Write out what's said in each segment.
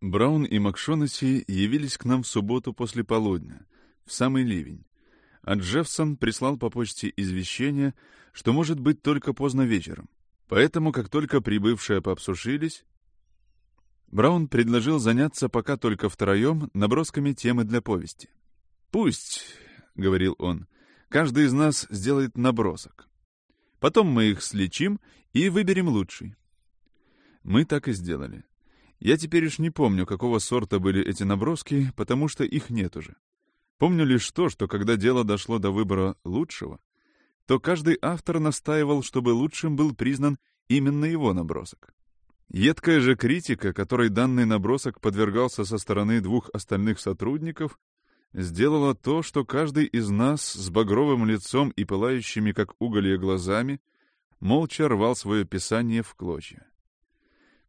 Браун и Макшонесси явились к нам в субботу после полудня, в самый ливень. А Джеффсон прислал по почте извещение, что может быть только поздно вечером. Поэтому, как только прибывшие пообсушились, Браун предложил заняться пока только втроем набросками темы для повести. «Пусть», — говорил он, — «каждый из нас сделает набросок. Потом мы их слечим и выберем лучший». Мы так и сделали. Я теперь уж не помню, какого сорта были эти наброски, потому что их нет уже. Помню лишь то, что когда дело дошло до выбора лучшего, то каждый автор настаивал, чтобы лучшим был признан именно его набросок. Едкая же критика, которой данный набросок подвергался со стороны двух остальных сотрудников, сделала то, что каждый из нас с багровым лицом и пылающими, как уголья, глазами, молча рвал свое писание в клочья.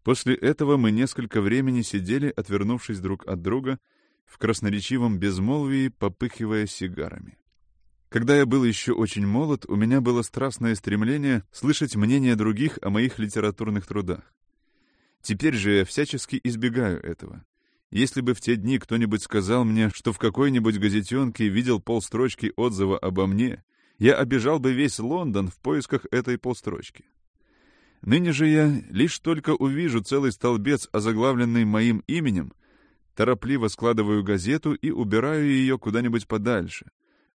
После этого мы несколько времени сидели, отвернувшись друг от друга, в красноречивом безмолвии, попыхивая сигарами. Когда я был еще очень молод, у меня было страстное стремление слышать мнение других о моих литературных трудах. Теперь же я всячески избегаю этого. Если бы в те дни кто-нибудь сказал мне, что в какой-нибудь газетенке видел полстрочки отзыва обо мне, я обижал бы весь Лондон в поисках этой полстрочки. Ныне же я лишь только увижу целый столбец, озаглавленный моим именем, торопливо складываю газету и убираю ее куда-нибудь подальше,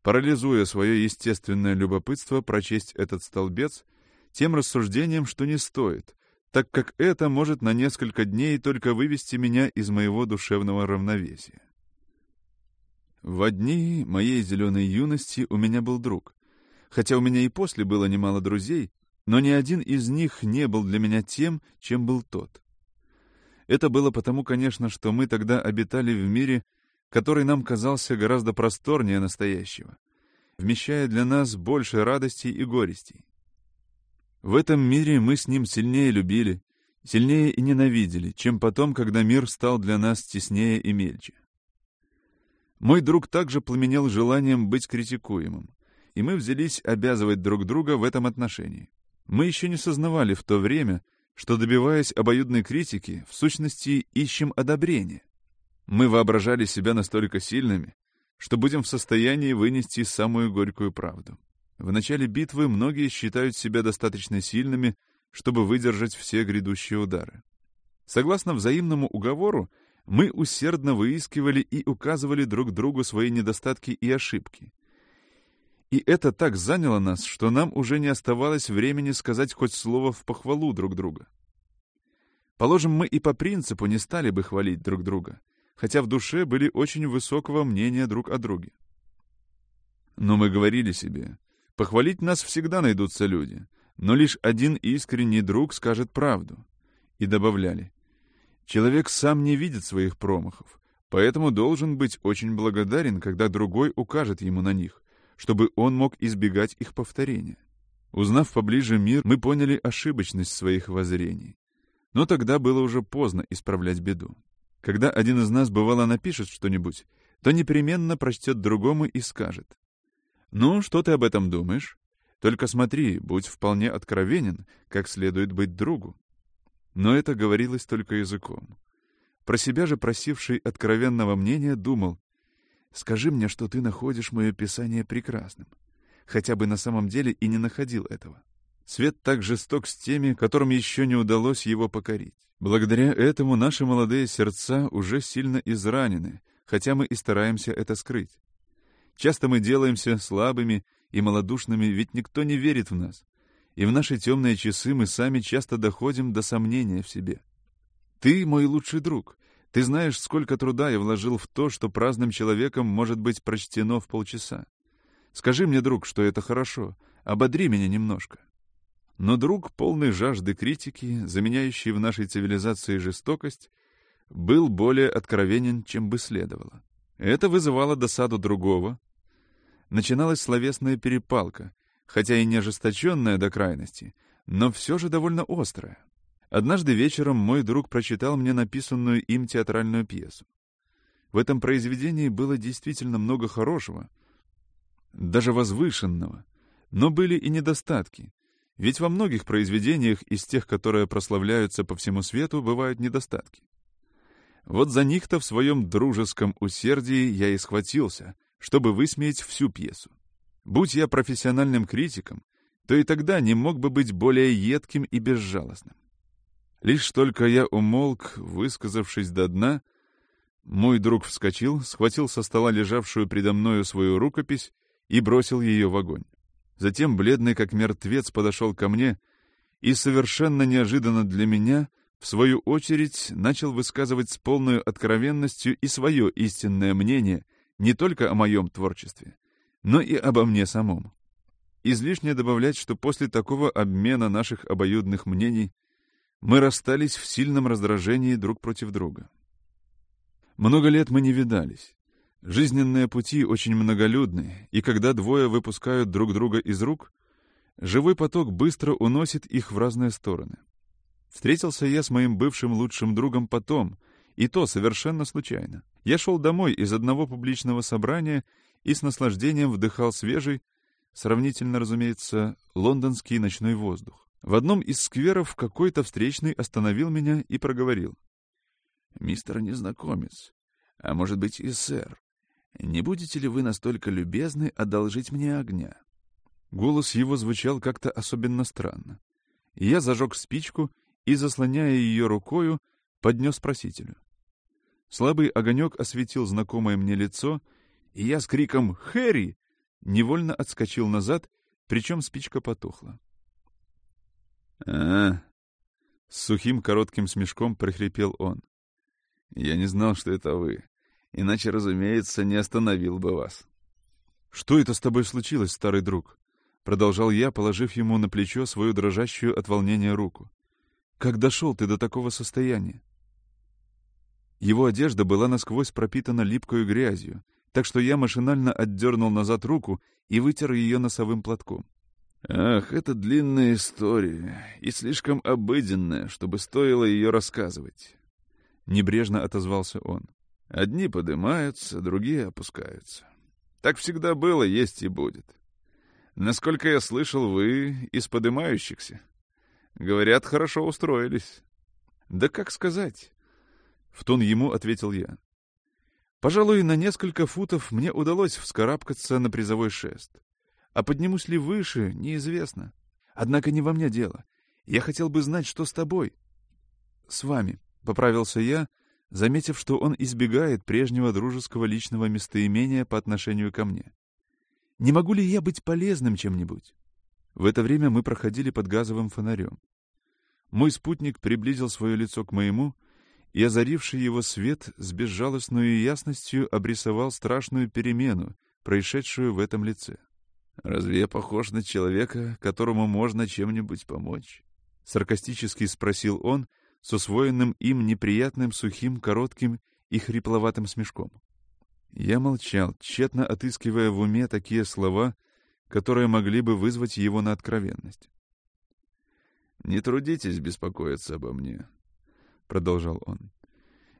парализуя свое естественное любопытство прочесть этот столбец тем рассуждением, что не стоит, так как это может на несколько дней только вывести меня из моего душевного равновесия. В дни моей зеленой юности у меня был друг. Хотя у меня и после было немало друзей, но ни один из них не был для меня тем, чем был тот. Это было потому, конечно, что мы тогда обитали в мире, который нам казался гораздо просторнее настоящего, вмещая для нас больше радостей и горестей. В этом мире мы с ним сильнее любили, сильнее и ненавидели, чем потом, когда мир стал для нас теснее и мельче. Мой друг также пламенел желанием быть критикуемым, и мы взялись обязывать друг друга в этом отношении. Мы еще не сознавали в то время, что, добиваясь обоюдной критики, в сущности ищем одобрения. Мы воображали себя настолько сильными, что будем в состоянии вынести самую горькую правду. В начале битвы многие считают себя достаточно сильными, чтобы выдержать все грядущие удары. Согласно взаимному уговору, мы усердно выискивали и указывали друг другу свои недостатки и ошибки, и это так заняло нас, что нам уже не оставалось времени сказать хоть слово в похвалу друг друга. Положим, мы и по принципу не стали бы хвалить друг друга, хотя в душе были очень высокого мнения друг о друге. Но мы говорили себе, похвалить нас всегда найдутся люди, но лишь один искренний друг скажет правду. И добавляли, человек сам не видит своих промахов, поэтому должен быть очень благодарен, когда другой укажет ему на них, чтобы он мог избегать их повторения. Узнав поближе мир, мы поняли ошибочность своих воззрений. Но тогда было уже поздно исправлять беду. Когда один из нас бывало напишет что-нибудь, то непременно прочтет другому и скажет. «Ну, что ты об этом думаешь? Только смотри, будь вполне откровенен, как следует быть другу». Но это говорилось только языком. Про себя же просивший откровенного мнения думал, Скажи мне, что ты находишь мое писание прекрасным. Хотя бы на самом деле и не находил этого. Свет так жесток с теми, которым еще не удалось его покорить. Благодаря этому наши молодые сердца уже сильно изранены, хотя мы и стараемся это скрыть. Часто мы делаемся слабыми и малодушными, ведь никто не верит в нас. И в наши темные часы мы сами часто доходим до сомнения в себе. Ты мой лучший друг, ты знаешь, сколько труда я вложил в то, что праздным человеком может быть прочтено в полчаса. Скажи мне, друг, что это хорошо. Ободри меня немножко. Но друг, полный жажды критики, заменяющий в нашей цивилизации жестокость, был более откровенен, чем бы следовало. Это вызывало досаду другого. Начиналась словесная перепалка, хотя и не ожесточенная до крайности, но все же довольно острая. Однажды вечером мой друг прочитал мне написанную им театральную пьесу. В этом произведении было действительно много хорошего, даже возвышенного, но были и недостатки, ведь во многих произведениях из тех, которые прославляются по всему свету, бывают недостатки. Вот за них-то в своем дружеском усердии я и схватился, чтобы высмеять всю пьесу. Будь я профессиональным критиком, то и тогда не мог бы быть более едким и безжалостным. Лишь только я умолк, высказавшись до дна, мой друг вскочил, схватил со стола лежавшую предо мною свою рукопись и бросил ее в огонь. Затем, бледный как мертвец, подошел ко мне и совершенно неожиданно для меня, в свою очередь, начал высказывать с полной откровенностью и свое истинное мнение не только о моем творчестве, но и обо мне самом. Излишне добавлять, что после такого обмена наших обоюдных мнений мы расстались в сильном раздражении друг против друга. Много лет мы не видались. Жизненные пути очень многолюдны, и когда двое выпускают друг друга из рук, живой поток быстро уносит их в разные стороны. Встретился я с моим бывшим лучшим другом потом, и то совершенно случайно. Я шел домой из одного публичного собрания и с наслаждением вдыхал свежий, сравнительно, разумеется, лондонский ночной воздух. В одном из скверов какой-то встречный остановил меня и проговорил. «Мистер незнакомец, а может быть и сэр, не будете ли вы настолько любезны одолжить мне огня?» Голос его звучал как-то особенно странно. Я зажег спичку и, заслоняя ее рукою, поднес просителю. Слабый огонек осветил знакомое мне лицо, и я с криком «Хэри!» невольно отскочил назад, причем спичка потухла. А, С сухим коротким смешком прохрипел он. Я не знал, что это вы. Иначе, разумеется, не остановил бы вас. «Что это с тобой случилось, старый друг?» Продолжал я, положив ему на плечо свою дрожащую от волнения руку. «Как дошел ты до такого состояния?» Его одежда была насквозь пропитана липкой грязью, так что я машинально отдернул назад руку и вытер ее носовым платком. «Ах, это длинная история, и слишком обыденная, чтобы стоило ее рассказывать. Небрежно отозвался он. Одни поднимаются, другие опускаются. Так всегда было, есть и будет. Насколько я слышал, вы из поднимающихся. Говорят, хорошо устроились. Да как сказать? В тон ему ответил я. Пожалуй, на несколько футов мне удалось вскарабкаться на призовой шест. А поднимусь ли выше, неизвестно. Однако не во мне дело. Я хотел бы знать, что с тобой. С вами. — поправился я, заметив, что он избегает прежнего дружеского личного местоимения по отношению ко мне. «Не могу ли я быть полезным чем-нибудь?» В это время мы проходили под газовым фонарем. Мой спутник приблизил свое лицо к моему, и озаривший его свет с безжалостной ясностью обрисовал страшную перемену, происшедшую в этом лице. «Разве я похож на человека, которому можно чем-нибудь помочь?» — саркастически спросил он, с усвоенным им неприятным, сухим, коротким и хрипловатым смешком. Я молчал, тщетно отыскивая в уме такие слова, которые могли бы вызвать его на откровенность. «Не трудитесь беспокоиться обо мне», — продолжал он.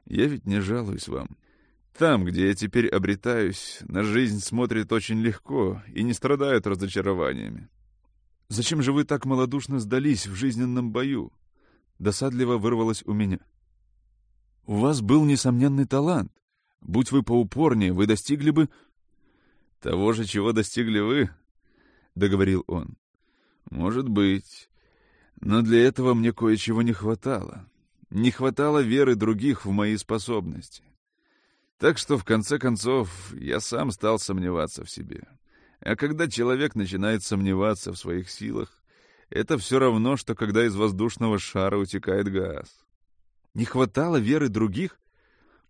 «Я ведь не жалуюсь вам. Там, где я теперь обретаюсь, на жизнь смотрит очень легко и не страдают разочарованиями. Зачем же вы так малодушно сдались в жизненном бою? досадливо вырвалось у меня. «У вас был несомненный талант. Будь вы поупорнее, вы достигли бы...» «Того же, чего достигли вы», — договорил он. «Может быть. Но для этого мне кое-чего не хватало. Не хватало веры других в мои способности. Так что, в конце концов, я сам стал сомневаться в себе. А когда человек начинает сомневаться в своих силах, это все равно, что когда из воздушного шара утекает газ. «Не хватало веры других?»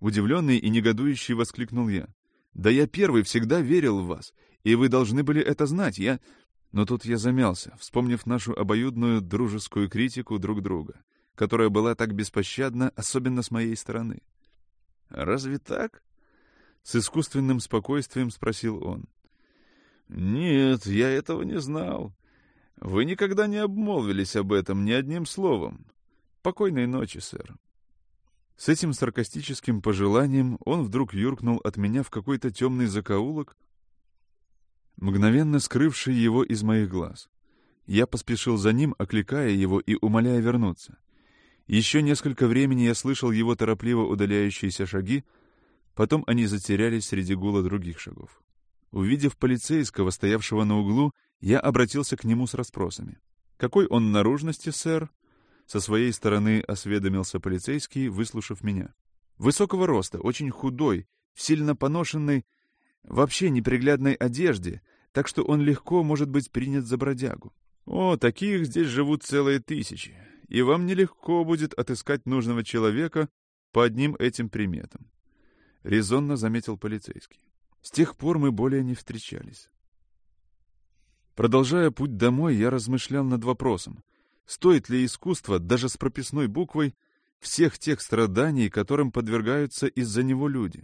Удивленный и негодующий воскликнул я. «Да я первый всегда верил в вас, и вы должны были это знать. Я...» Но тут я замялся, вспомнив нашу обоюдную дружескую критику друг друга, которая была так беспощадна, особенно с моей стороны. «Разве так?» — с искусственным спокойствием спросил он. «Нет, я этого не знал. Вы никогда не обмолвились об этом ни одним словом. Покойной ночи, сэр. С этим саркастическим пожеланием он вдруг юркнул от меня в какой-то темный закоулок, мгновенно скрывший его из моих глаз. Я поспешил за ним, окликая его и умоляя вернуться. Еще несколько времени я слышал его торопливо удаляющиеся шаги, потом они затерялись среди гула других шагов. Увидев полицейского, стоявшего на углу, я обратился к нему с расспросами. «Какой он наружности, сэр?» Со своей стороны осведомился полицейский, выслушав меня. «Высокого роста, очень худой, сильно поношенной, вообще неприглядной одежде, так что он легко может быть принят за бродягу. О, таких здесь живут целые тысячи, и вам нелегко будет отыскать нужного человека по одним этим приметам», — резонно заметил полицейский. С тех пор мы более не встречались. Продолжая путь домой, я размышлял над вопросом, стоит ли искусство, даже с прописной буквой, всех тех страданий, которым подвергаются из-за него люди.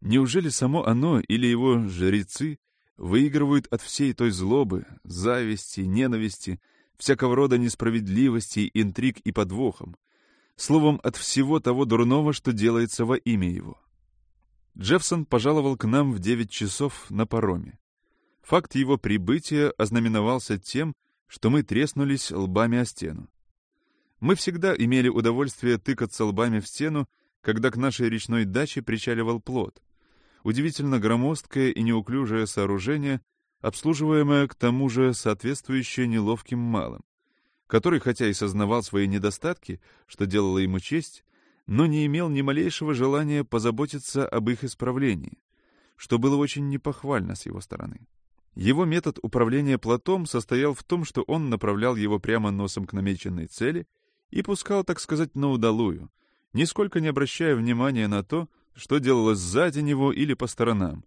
Неужели само оно или его жрецы выигрывают от всей той злобы, зависти, ненависти, всякого рода несправедливости, интриг и подвохом, словом, от всего того дурного, что делается во имя его? Джеффсон пожаловал к нам в девять часов на пароме. Факт его прибытия ознаменовался тем, что мы треснулись лбами о стену. Мы всегда имели удовольствие тыкаться лбами в стену, когда к нашей речной даче причаливал плот. Удивительно громоздкое и неуклюжее сооружение, обслуживаемое к тому же соответствующее неловким малым, который, хотя и сознавал свои недостатки, что делало ему честь, но не имел ни малейшего желания позаботиться об их исправлении, что было очень непохвально с его стороны. Его метод управления плотом состоял в том, что он направлял его прямо носом к намеченной цели и пускал, так сказать, на удалую, нисколько не обращая внимания на то, что делалось сзади него или по сторонам,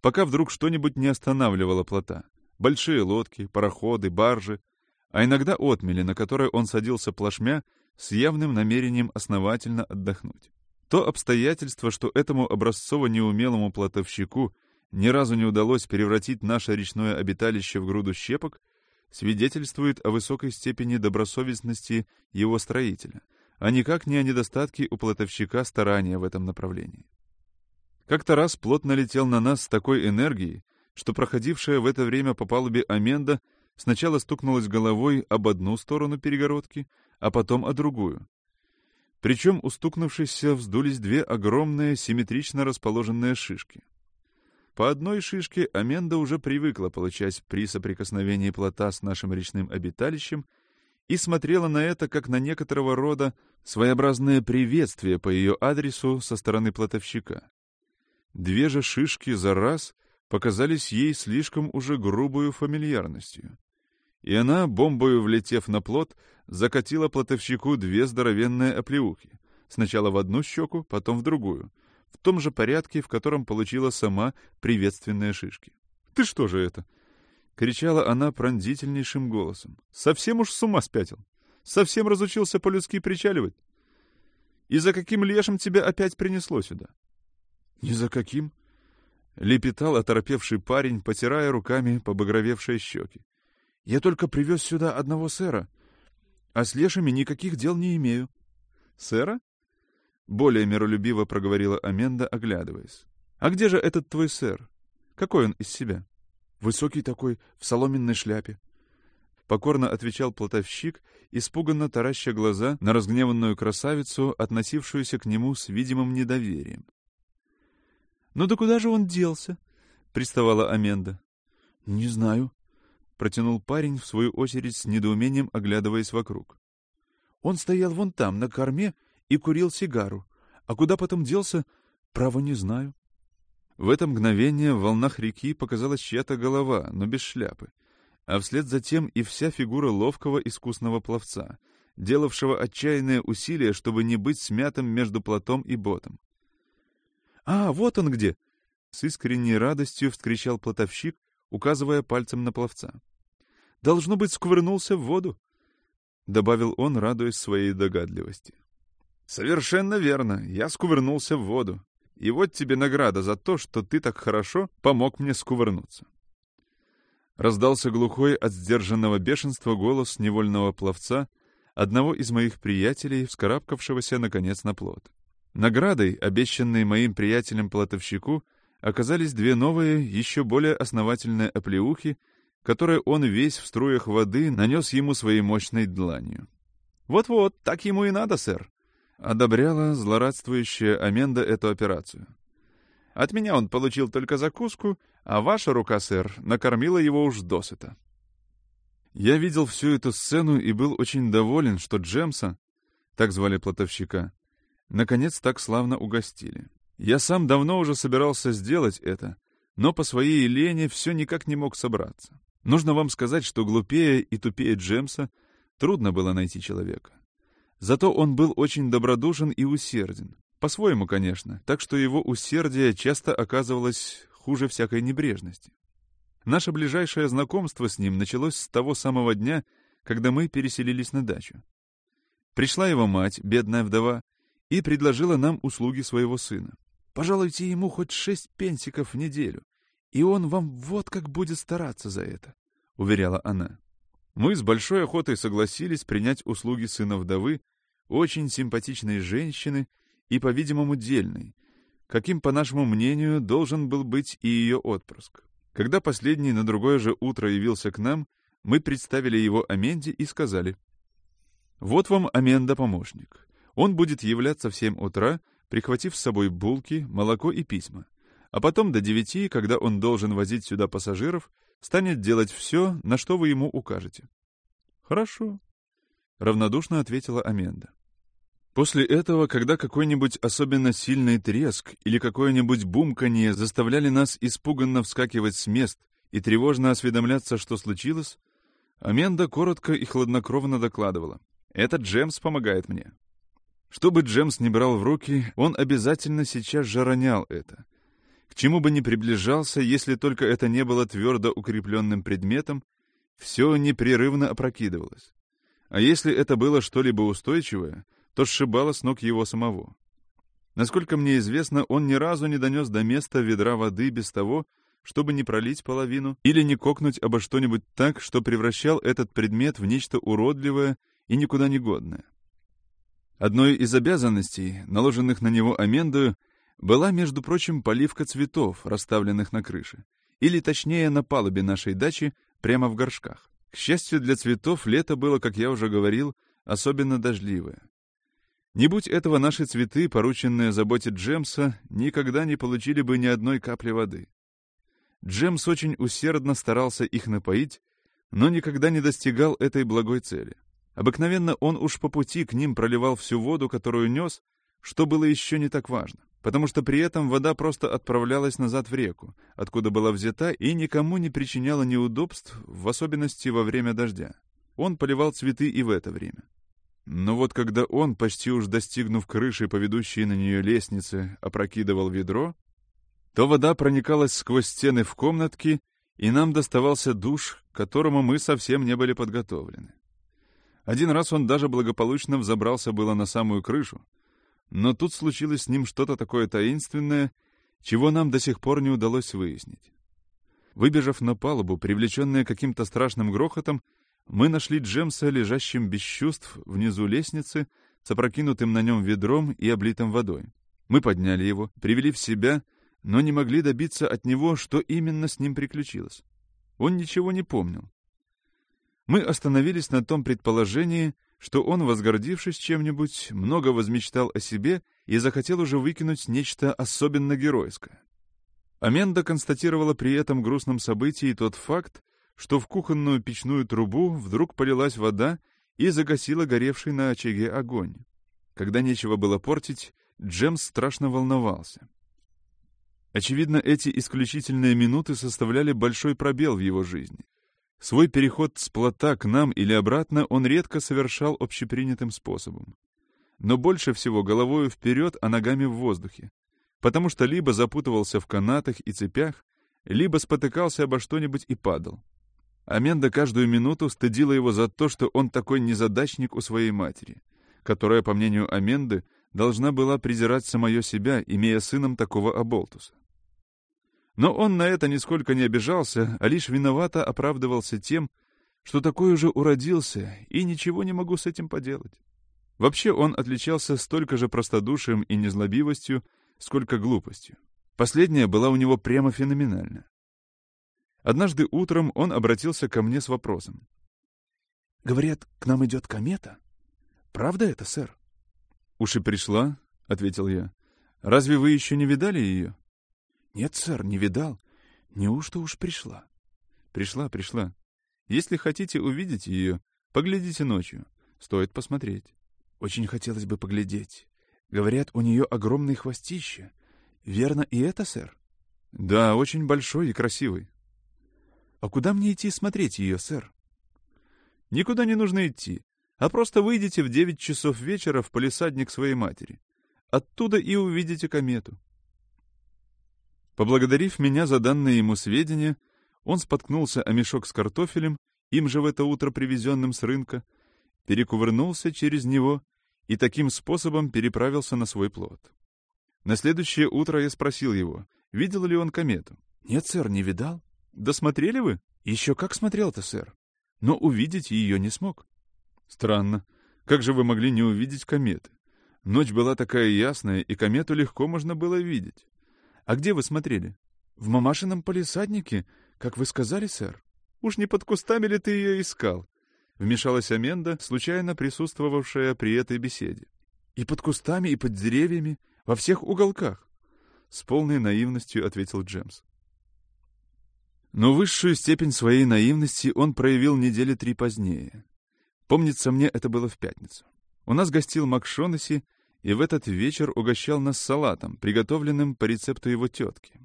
пока вдруг что-нибудь не останавливало плота. Большие лодки, пароходы, баржи, а иногда отмели, на которые он садился плашмя с явным намерением основательно отдохнуть. То обстоятельство, что этому образцово-неумелому плотовщику ни разу не удалось превратить наше речное обиталище в груду щепок, свидетельствует о высокой степени добросовестности его строителя, а никак не о недостатке у плотовщика старания в этом направлении. Как-то раз плот налетел на нас с такой энергией, что проходившая в это время по палубе Аменда сначала стукнулась головой об одну сторону перегородки, а потом о другую. Причем у стукнувшихся вздулись две огромные симметрично расположенные шишки. По одной шишке Аменда уже привыкла получать при соприкосновении плота с нашим речным обиталищем и смотрела на это как на некоторого рода своеобразное приветствие по ее адресу со стороны плотовщика. Две же шишки за раз показались ей слишком уже грубую фамильярностью. И она, бомбою влетев на плот, закатила плотовщику две здоровенные оплеухи. Сначала в одну щеку, потом в другую. В том же порядке, в котором получила сама приветственные шишки. «Ты что же это?» — кричала она пронзительнейшим голосом. «Совсем уж с ума спятил? Совсем разучился по-людски причаливать? И за каким лешим тебя опять принесло сюда?» «Ни за каким», — лепетал оторопевший парень, потирая руками побагровевшие щеки. «Я только привез сюда одного сэра, а с лешими никаких дел не имею». «Сэра?» — более миролюбиво проговорила Аменда, оглядываясь. «А где же этот твой сэр? Какой он из себя?» «Высокий такой, в соломенной шляпе». Покорно отвечал плотовщик, испуганно тараща глаза на разгневанную красавицу, относившуюся к нему с видимым недоверием. «Ну да куда же он делся?» — приставала Аменда. «Не знаю», протянул парень, в свою очередь, с недоумением оглядываясь вокруг. Он стоял вон там, на корме, и курил сигару. А куда потом делся, право не знаю. В это мгновение в волнах реки показалась чья-то голова, но без шляпы, а вслед за тем и вся фигура ловкого искусного пловца, делавшего отчаянные усилия, чтобы не быть смятым между плотом и ботом. «А, вот он где!» — с искренней радостью вскричал плотовщик, указывая пальцем на пловца. Должно быть, скувырнулся в воду, — добавил он, радуясь своей догадливости. — Совершенно верно, я скувырнулся в воду. И вот тебе награда за то, что ты так хорошо помог мне скувырнуться. Раздался глухой от сдержанного бешенства голос невольного пловца, одного из моих приятелей, вскарабкавшегося, наконец, на плот. Наградой, обещанной моим приятелем-плотовщику, оказались две новые, еще более основательные оплеухи, которое он весь в струях воды нанес ему своей мощной дланью. «Вот-вот, так ему и надо, сэр», — одобряла злорадствующая Аменда эту операцию. «От меня он получил только закуску, а ваша рука, сэр, накормила его уж досыта». Я видел всю эту сцену и был очень доволен, что Джемса, так звали платовщика, наконец так славно угостили. Я сам давно уже собирался сделать это, но по своей лени все никак не мог собраться. Нужно вам сказать, что глупее и тупее Джемса трудно было найти человека. Зато он был очень добродушен и усерден. По-своему, конечно, так что его усердие часто оказывалось хуже всякой небрежности. Наше ближайшее знакомство с ним началось с того самого дня, когда мы переселились на дачу. Пришла его мать, бедная вдова, и предложила нам услуги своего сына. Пожалуйте ему хоть шесть пенсиков в неделю, и он вам вот как будет стараться за это, — уверяла она. Мы с большой охотой согласились принять услуги сына вдовы, очень симпатичной женщины и, по-видимому, дельной, каким, по нашему мнению, должен был быть и ее отпрыск. Когда последний на другое же утро явился к нам, мы представили его Аменде и сказали, «Вот вам Аменда-помощник. Он будет являться в семь утра, прихватив с собой булки, молоко и письма. А потом до девяти, когда он должен возить сюда пассажиров, станет делать все, на что вы ему укажете». «Хорошо», — равнодушно ответила Аменда. После этого, когда какой-нибудь особенно сильный треск или какое-нибудь бумканье заставляли нас испуганно вскакивать с мест и тревожно осведомляться, что случилось, Аменда коротко и хладнокровно докладывала. «Этот Джемс помогает мне». Что бы Джемс не брал в руки, он обязательно сейчас же ронял это. К чему бы ни приближался, если только это не было твердо укрепленным предметом, все непрерывно опрокидывалось. А если это было что-либо устойчивое — то сшибало с ног его самого. Насколько мне известно, он ни разу не донес до места ведра воды без того, чтобы не пролить половину или не кокнуть обо что-нибудь так, что превращал этот предмет в нечто уродливое и никуда не годное. Одной из обязанностей, наложенных на него Амендою, была, между прочим, поливка цветов, расставленных на крыше, или точнее на палубе нашей дачи, прямо в горшках. К счастью для цветов, лето было, как я уже говорил, особенно дождливое. Не будь этого наши цветы, порученные заботе Джемса, никогда не получили бы ни одной капли воды. Джемс очень усердно старался их напоить, но никогда не достигал этой благой цели. Обыкновенно он уж по пути к ним проливал всю воду, которую нес, что было еще не так важно, потому что при этом вода просто отправлялась назад в реку, откуда была взята и никому не причиняла неудобств, в особенности во время дождя. Он поливал цветы и в это время. Но вот когда он, почти уж достигнув крыши по ведущей на нее лестнице, опрокидывал ведро, то вода проникалась сквозь стены в комнатки, и нам доставался душ, к которому мы совсем не были подготовлены. Один раз он даже благополучно взобрался было на самую крышу, но тут случилось с ним что-то такое таинственное, чего нам до сих пор не удалось выяснить. Выбежав на палубу, привлеченные каким-то страшным грохотом, мы нашли Джемса лежащим без чувств внизу лестницы, с опрокинутым на нем ведром и облитым водой. Мы подняли его, привели в себя, но не могли добиться от него, что именно с ним приключилось. Он ничего не помнил. Мы остановились на том предположении, что он, возгордившись чем-нибудь, много возмечтал о себе и захотел уже выкинуть нечто особенно геройское. Аменда констатировала при этом грустном событии тот факт, что в кухонную печную трубу вдруг полилась вода и загасила горевший на очаге огонь. Когда нечего было портить, Джемс страшно волновался. Очевидно, эти исключительные минуты составляли большой пробел в его жизни. Свой переход с плота к нам или обратно он редко совершал общепринятым способом. Но больше всего головою вперед, а ногами в воздухе, потому что либо запутывался в канатах и цепях, либо спотыкался обо что-нибудь и падал. Аменда каждую минуту стыдила его за то, что он такой незадачник у своей матери, которая, по мнению Аменды, должна была презирать самое себя, имея сыном такого оболтуса. Но он на это нисколько не обижался, а лишь виновато оправдывался тем, что такой уже уродился, и ничего не могу с этим поделать. Вообще он отличался столько же простодушием и незлобивостью, сколько глупостью. Последняя была у него прямо феноменальна. Однажды утром он обратился ко мне с вопросом. «Говорят, к нам идет комета. Правда это, сэр?» «Уж пришла», — ответил я. «Разве вы еще не видали ее?» «Нет, сэр, не видал. Неужто уж пришла?» «Пришла, пришла. Если хотите увидеть ее, поглядите ночью. Стоит посмотреть». «Очень хотелось бы поглядеть. Говорят, у нее огромное хвостище. Верно и это, сэр?» «Да, очень большой и красивый». «А куда мне идти смотреть ее, сэр?» «Никуда не нужно идти, а просто выйдите в девять часов вечера в полисадник своей матери. Оттуда и увидите комету». Поблагодарив меня за данные ему сведения, он споткнулся о мешок с картофелем, им же в это утро привезенным с рынка, перекувырнулся через него и таким способом переправился на свой плод. На следующее утро я спросил его, видел ли он комету. «Нет, сэр, не видал». «Да смотрели вы?» «Еще как смотрел-то, сэр. Но увидеть ее не смог». «Странно. Как же вы могли не увидеть кометы? Ночь была такая ясная, и комету легко можно было видеть. А где вы смотрели?» «В мамашином полисаднике, как вы сказали, сэр». «Уж не под кустами ли ты ее искал?» Вмешалась Аменда, случайно присутствовавшая при этой беседе. «И под кустами, и под деревьями, во всех уголках», — с полной наивностью ответил Джемс. Но высшую степень своей наивности он проявил недели три позднее. Помнится мне, это было в пятницу. У нас гостил Макшонесси, и в этот вечер угощал нас салатом, приготовленным по рецепту его тетки.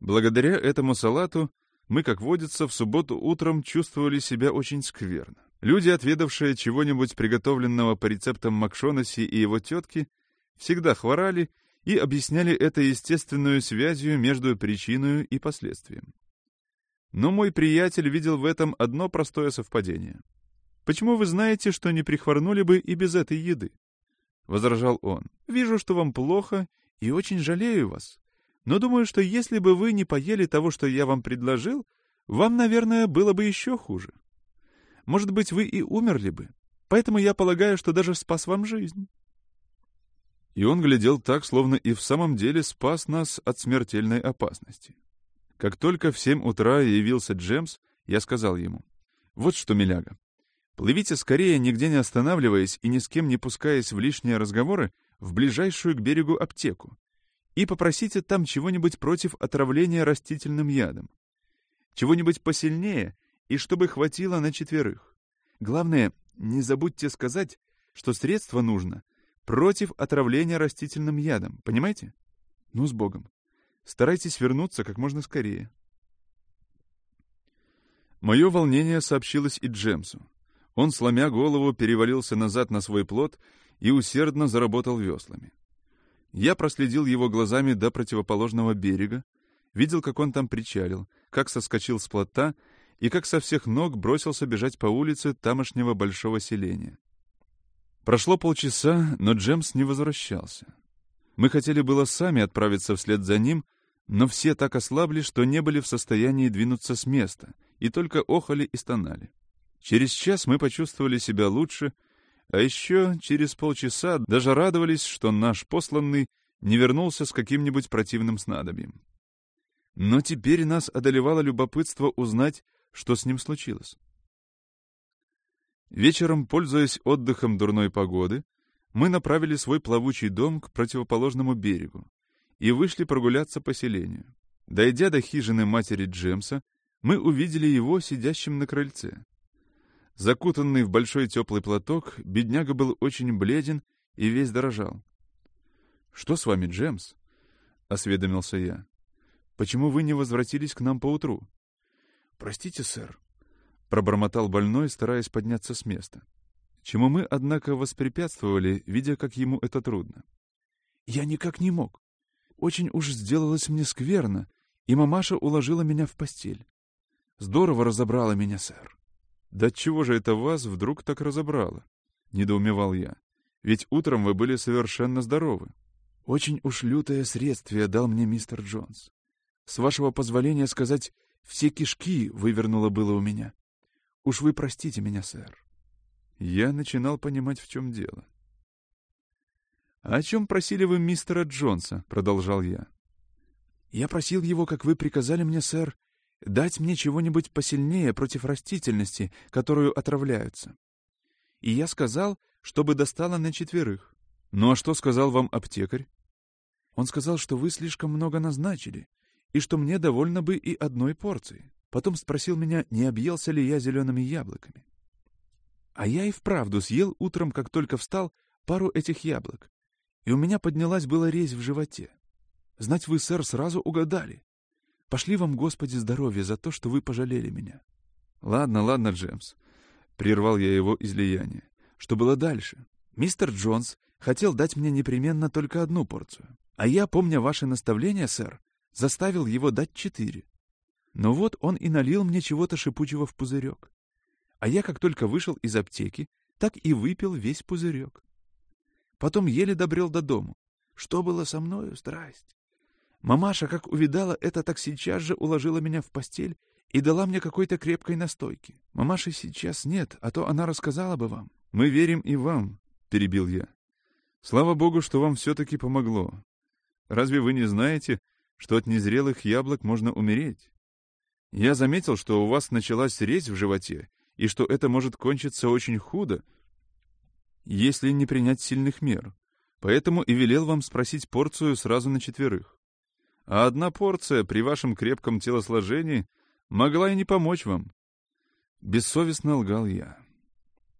Благодаря этому салату мы, как водится, в субботу утром чувствовали себя очень скверно. Люди, отведавшие чего-нибудь приготовленного по рецептам Макшонесси и его тетки, всегда хворали и объясняли это естественную связью между причиной и последствием. Но мой приятель видел в этом одно простое совпадение. «Почему вы знаете, что не прихворнули бы и без этой еды?» — возражал он. «Вижу, что вам плохо, и очень жалею вас. Но думаю, что если бы вы не поели того, что я вам предложил, вам, наверное, было бы еще хуже. Может быть, вы и умерли бы. Поэтому я полагаю, что даже спас вам жизнь». И он глядел так, словно и в самом деле спас нас от смертельной опасности. Как только в семь утра явился Джемс, я сказал ему, «Вот что, миляга, плывите скорее, нигде не останавливаясь и ни с кем не пускаясь в лишние разговоры, в ближайшую к берегу аптеку, и попросите там чего-нибудь против отравления растительным ядом. Чего-нибудь посильнее и чтобы хватило на четверых. Главное, не забудьте сказать, что средство нужно против отравления растительным ядом, понимаете? Ну, с Богом. Старайтесь вернуться как можно скорее. Мое волнение сообщилось и Джемсу. Он, сломя голову, перевалился назад на свой плот и усердно заработал веслами. Я проследил его глазами до противоположного берега, видел, как он там причалил, как соскочил с плота и как со всех ног бросился бежать по улице тамошнего большого селения. Прошло полчаса, но Джемс не возвращался. Мы хотели было сами отправиться вслед за ним, но все так ослабли, что не были в состоянии двинуться с места, и только охали и стонали. Через час мы почувствовали себя лучше, а еще через полчаса даже радовались, что наш посланный не вернулся с каким-нибудь противным снадобьем. Но теперь нас одолевало любопытство узнать, что с ним случилось. Вечером, пользуясь отдыхом дурной погоды, мы направили свой плавучий дом к противоположному берегу, и вышли прогуляться по селению. Дойдя до хижины матери Джемса, мы увидели его сидящим на крыльце. Закутанный в большой теплый платок, бедняга был очень бледен и весь дрожал. «Что с вами, Джемс?» — осведомился я. «Почему вы не возвратились к нам поутру?» «Простите, сэр», — пробормотал больной, стараясь подняться с места. Чему мы, однако, воспрепятствовали, видя, как ему это трудно. «Я никак не мог. Очень уж сделалось мне скверно, и мамаша уложила меня в постель. Здорово разобрала меня, сэр. «Да чего же это вас вдруг так разобрало?» — недоумевал я. «Ведь утром вы были совершенно здоровы». «Очень уж лютое средствие дал мне мистер Джонс. С вашего позволения сказать, все кишки вывернуло было у меня. Уж вы простите меня, сэр». Я начинал понимать, в чем дело. «А «О чем просили вы мистера Джонса?» — продолжал я. «Я просил его, как вы приказали мне, сэр, дать мне чего-нибудь посильнее против растительности, которую отравляются. И я сказал, чтобы достало на четверых. Ну а что сказал вам аптекарь? Он сказал, что вы слишком много назначили, и что мне довольно бы и одной порции. Потом спросил меня, не объелся ли я зелеными яблоками. А я и вправду съел утром, как только встал, пару этих яблок, и у меня поднялась была резь в животе. Знать вы, сэр, сразу угадали. Пошли вам, Господи, здоровья за то, что вы пожалели меня. Ладно, ладно, Джемс. Прервал я его излияние. Что было дальше? Мистер Джонс хотел дать мне непременно только одну порцию. А я, помня ваши наставления, сэр, заставил его дать четыре. Но вот он и налил мне чего-то шипучего в пузырек. А я, как только вышел из аптеки, так и выпил весь пузырек. Потом еле добрел до дому. Что было со мною, страсть? Мамаша, как увидала это, так сейчас же уложила меня в постель и дала мне какой-то крепкой настойки. Мамаши сейчас нет, а то она рассказала бы вам. Мы верим и вам, — перебил я. Слава богу, что вам все-таки помогло. Разве вы не знаете, что от незрелых яблок можно умереть? Я заметил, что у вас началась резь в животе, и что это может кончиться очень худо, если не принять сильных мер. Поэтому и велел вам спросить порцию сразу на четверых. А одна порция при вашем крепком телосложении могла и не помочь вам. Бессовестно лгал я.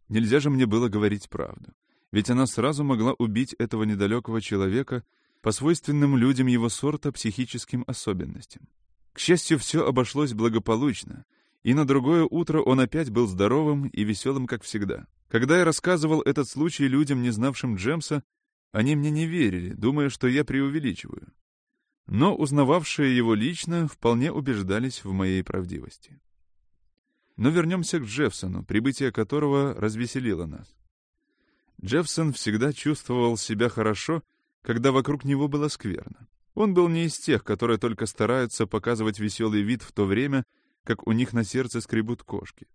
Нельзя же мне было говорить правду, ведь она сразу могла убить этого недалекого человека по свойственным людям его сорта психическим особенностям. К счастью, все обошлось благополучно, и на другое утро он опять был здоровым и веселым, как всегда. Когда я рассказывал этот случай людям, не знавшим Джемса, они мне не верили, думая, что я преувеличиваю. Но узнававшие его лично вполне убеждались в моей правдивости. Но вернемся к Джеффсону, прибытие которого развеселило нас. Джеффсон всегда чувствовал себя хорошо, когда вокруг него было скверно. Он был не из тех, которые только стараются показывать веселый вид в то время, как у них на сердце скребут кошки.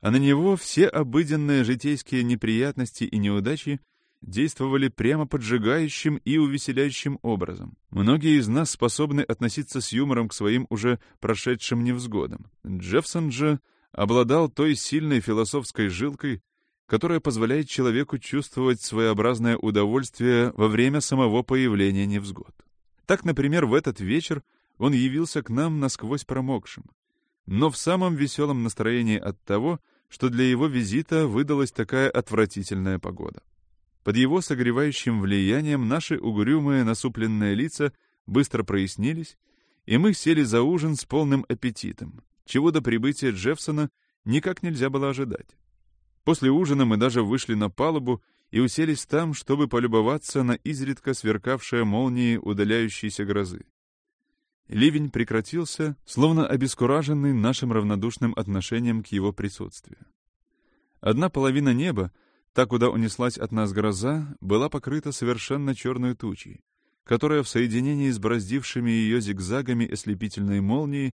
А на него все обыденные житейские неприятности и неудачи действовали прямо поджигающим и увеселяющим образом. Многие из нас способны относиться с юмором к своим уже прошедшим невзгодам. Джеффсон же обладал той сильной философской жилкой, которая позволяет человеку чувствовать своеобразное удовольствие во время самого появления невзгод. Так, например, в этот вечер он явился к нам насквозь промокшим, но в самом веселом настроении от того, что для его визита выдалась такая отвратительная погода. Под его согревающим влиянием наши угрюмые насупленные лица быстро прояснились, и мы сели за ужин с полным аппетитом, чего до прибытия Джеффсона никак нельзя было ожидать. После ужина мы даже вышли на палубу и уселись там, чтобы полюбоваться на изредка сверкавшие молнии удаляющейся грозы. Ливень прекратился, словно обескураженный нашим равнодушным отношением к его присутствию. Одна половина неба, та, куда унеслась от нас гроза, была покрыта совершенно черной тучей, которая в соединении с бороздившими ее зигзагами ослепительной молнии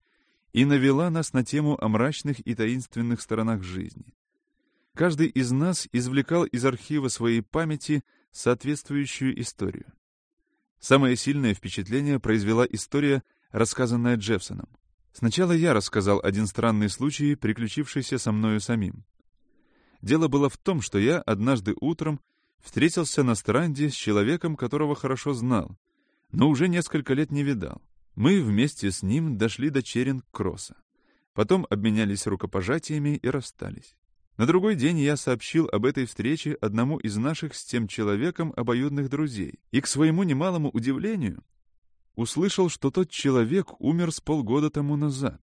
и навела нас на тему о мрачных и таинственных сторонах жизни. Каждый из нас извлекал из архива своей памяти соответствующую историю. Самое сильное впечатление произвела история, рассказанная Джеффсоном. Сначала я рассказал один странный случай, приключившийся со мною самим. Дело было в том, что я однажды утром встретился на странде с человеком, которого хорошо знал, но уже несколько лет не видал. Мы вместе с ним дошли до Черинг-Кросса. Потом обменялись рукопожатиями и расстались. На другой день я сообщил об этой встрече одному из наших с тем человеком обоюдных друзей, и к своему немалому удивлению услышал, что тот человек умер с полгода тому назад.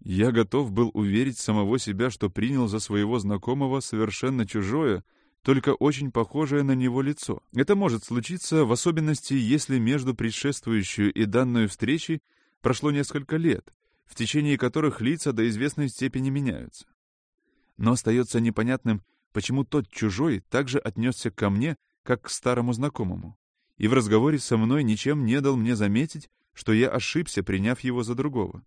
Я готов был уверить самого себя, что принял за своего знакомого совершенно чужое, только очень похожее на него лицо. Это может случиться, в особенности, если между предшествующей и данной встречей прошло несколько лет, в течение которых лица до известной степени меняются. Но остается непонятным, почему тот чужой также отнесся ко мне, как к старому знакомому, и в разговоре со мной ничем не дал мне заметить, что я ошибся, приняв его за другого.